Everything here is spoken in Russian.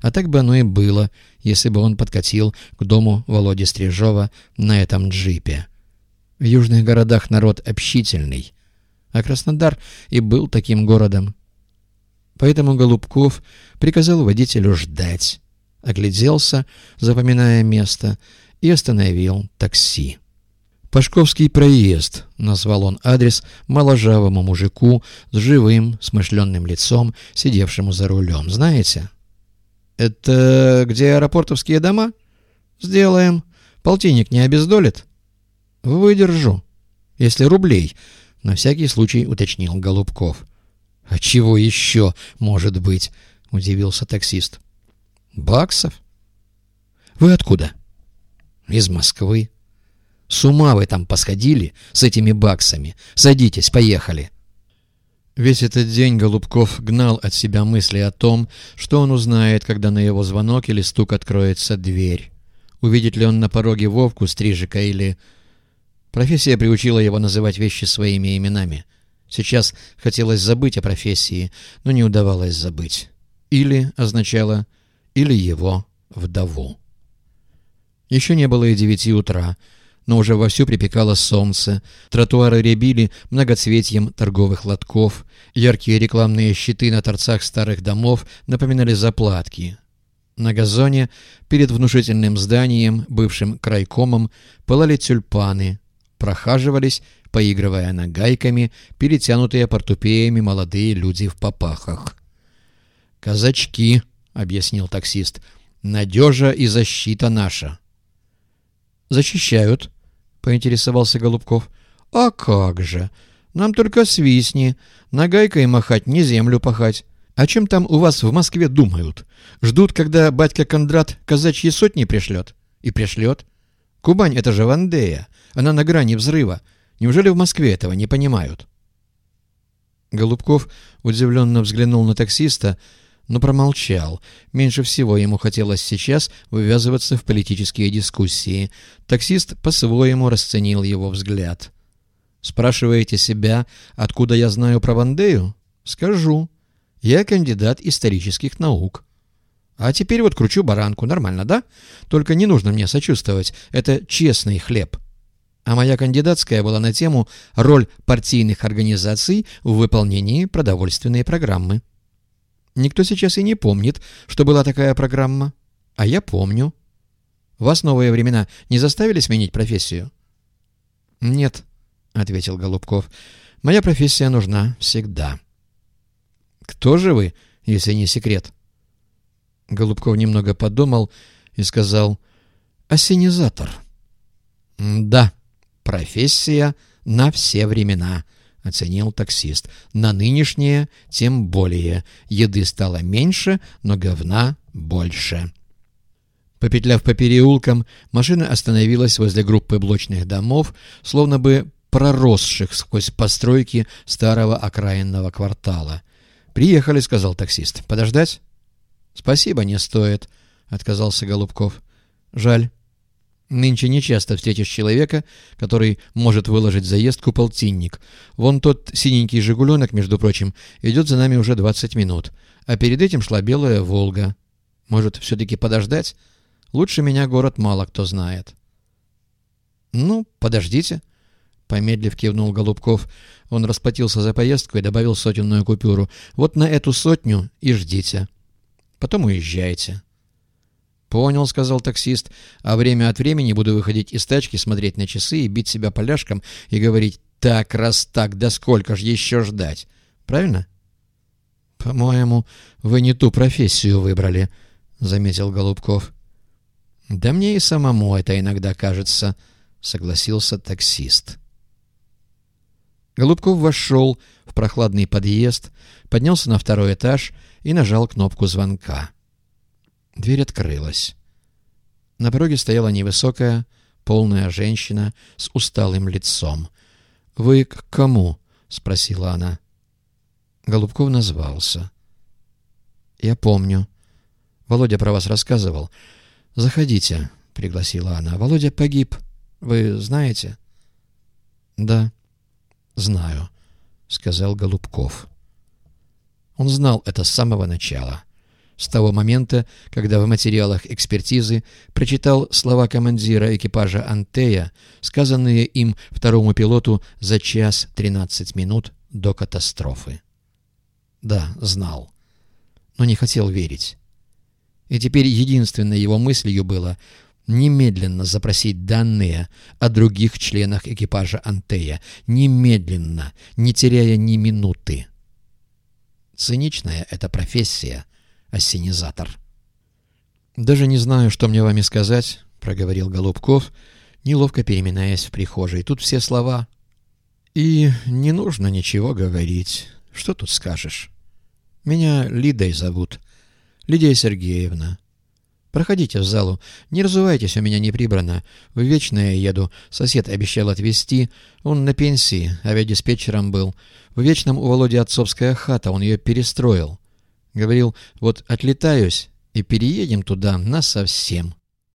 А так бы оно и было, если бы он подкатил к дому Володи Стрижова на этом джипе. В южных городах народ общительный, а Краснодар и был таким городом. Поэтому Голубков приказал водителю ждать, огляделся, запоминая место, и остановил такси. «Пашковский проезд», — назвал он адрес моложавому мужику с живым, смышленным лицом, сидевшему за рулем. «Знаете?» «Это где аэропортовские дома?» «Сделаем. Полтинник не обездолит?» «Выдержу. Если рублей», — на всякий случай уточнил Голубков. «А чего еще может быть?» — удивился таксист. «Баксов?» «Вы откуда?» «Из Москвы». С ума вы там посходили с этими баксами. Садитесь, поехали. Весь этот день Голубков гнал от себя мысли о том, что он узнает, когда на его звонок или стук откроется дверь. Увидит ли он на пороге Вовку Стрижика или... Профессия приучила его называть вещи своими именами. Сейчас хотелось забыть о профессии, но не удавалось забыть. Или означало «или его вдову». Еще не было и девяти утра, но уже вовсю припекало солнце, тротуары рябили многоцветьем торговых лотков, яркие рекламные щиты на торцах старых домов напоминали заплатки. На газоне перед внушительным зданием, бывшим крайкомом, пылали тюльпаны, прохаживались, поигрывая нагайками, перетянутые портупеями молодые люди в попахах. «Казачки», — объяснил таксист, — «надежа и защита наша». «Защищают», — поинтересовался Голубков. «А как же! Нам только свистни. Нагайкой махать, не землю пахать. О чем там у вас в Москве думают? Ждут, когда батька Кондрат казачьи сотни пришлет? И пришлет. Кубань — это же Вандея. Она на грани взрыва. Неужели в Москве этого не понимают?» Голубков удивленно взглянул на таксиста, но промолчал. Меньше всего ему хотелось сейчас вывязываться в политические дискуссии. Таксист по-своему расценил его взгляд. «Спрашиваете себя, откуда я знаю про Вандею? Скажу. Я кандидат исторических наук». А теперь вот кручу баранку. Нормально, да? Только не нужно мне сочувствовать. Это честный хлеб. А моя кандидатская была на тему «Роль партийных организаций в выполнении продовольственной программы». Никто сейчас и не помнит, что была такая программа. А я помню. Вас новые времена не заставили сменить профессию? — Нет, — ответил Голубков. — Моя профессия нужна всегда. — Кто же вы, если не секрет? Голубков немного подумал и сказал «Осенизатор». «Да, профессия на все времена», — оценил таксист. «На нынешнее тем более. Еды стало меньше, но говна больше». Попетляв по переулкам, машина остановилась возле группы блочных домов, словно бы проросших сквозь постройки старого окраинного квартала. «Приехали», — сказал таксист. «Подождать?» «Спасибо, не стоит», — отказался Голубков. «Жаль. Нынче нечасто встретишь человека, который может выложить заездку полтинник. Вон тот синенький «Жигуленок», между прочим, идет за нами уже двадцать минут, а перед этим шла белая «Волга». Может, все-таки подождать? Лучше меня город мало кто знает. «Ну, подождите», — помедлив кивнул Голубков. Он расплатился за поездку и добавил сотенную купюру. «Вот на эту сотню и ждите. Потом уезжайте». «Понял», — сказал таксист, «а время от времени буду выходить из тачки, смотреть на часы и бить себя поляшком и говорить «так, раз так, да сколько ж еще ждать?» Правильно?» «По-моему, вы не ту профессию выбрали», — заметил Голубков. «Да мне и самому это иногда кажется», — согласился таксист. Голубков вошел в прохладный подъезд, поднялся на второй этаж и нажал кнопку звонка. Дверь открылась. На пороге стояла невысокая, полная женщина с усталым лицом. «Вы к кому?» — спросила она. Голубков назвался. «Я помню. Володя про вас рассказывал. Заходите», — пригласила она. «Володя погиб. Вы знаете?» «Да, знаю», — сказал Голубков. Он знал это с самого начала — с того момента, когда в материалах экспертизы прочитал слова командира экипажа «Антея», сказанные им второму пилоту за час 13 минут до катастрофы. Да, знал, но не хотел верить. И теперь единственной его мыслью было немедленно запросить данные о других членах экипажа «Антея», немедленно, не теряя ни минуты. Циничная эта профессия — ассенизатор. «Даже не знаю, что мне вами сказать», — проговорил Голубков, неловко переминаясь в прихожей. «Тут все слова. И не нужно ничего говорить. Что тут скажешь? Меня Лидой зовут. Лидия Сергеевна. Проходите в залу. Не разувайтесь, у меня не прибрано. В Вечное еду. Сосед обещал отвезти. Он на пенсии, авиадиспетчером был. В Вечном у Володи отцовская хата, он ее перестроил. Говорил, вот отлетаюсь и переедем туда насовсем.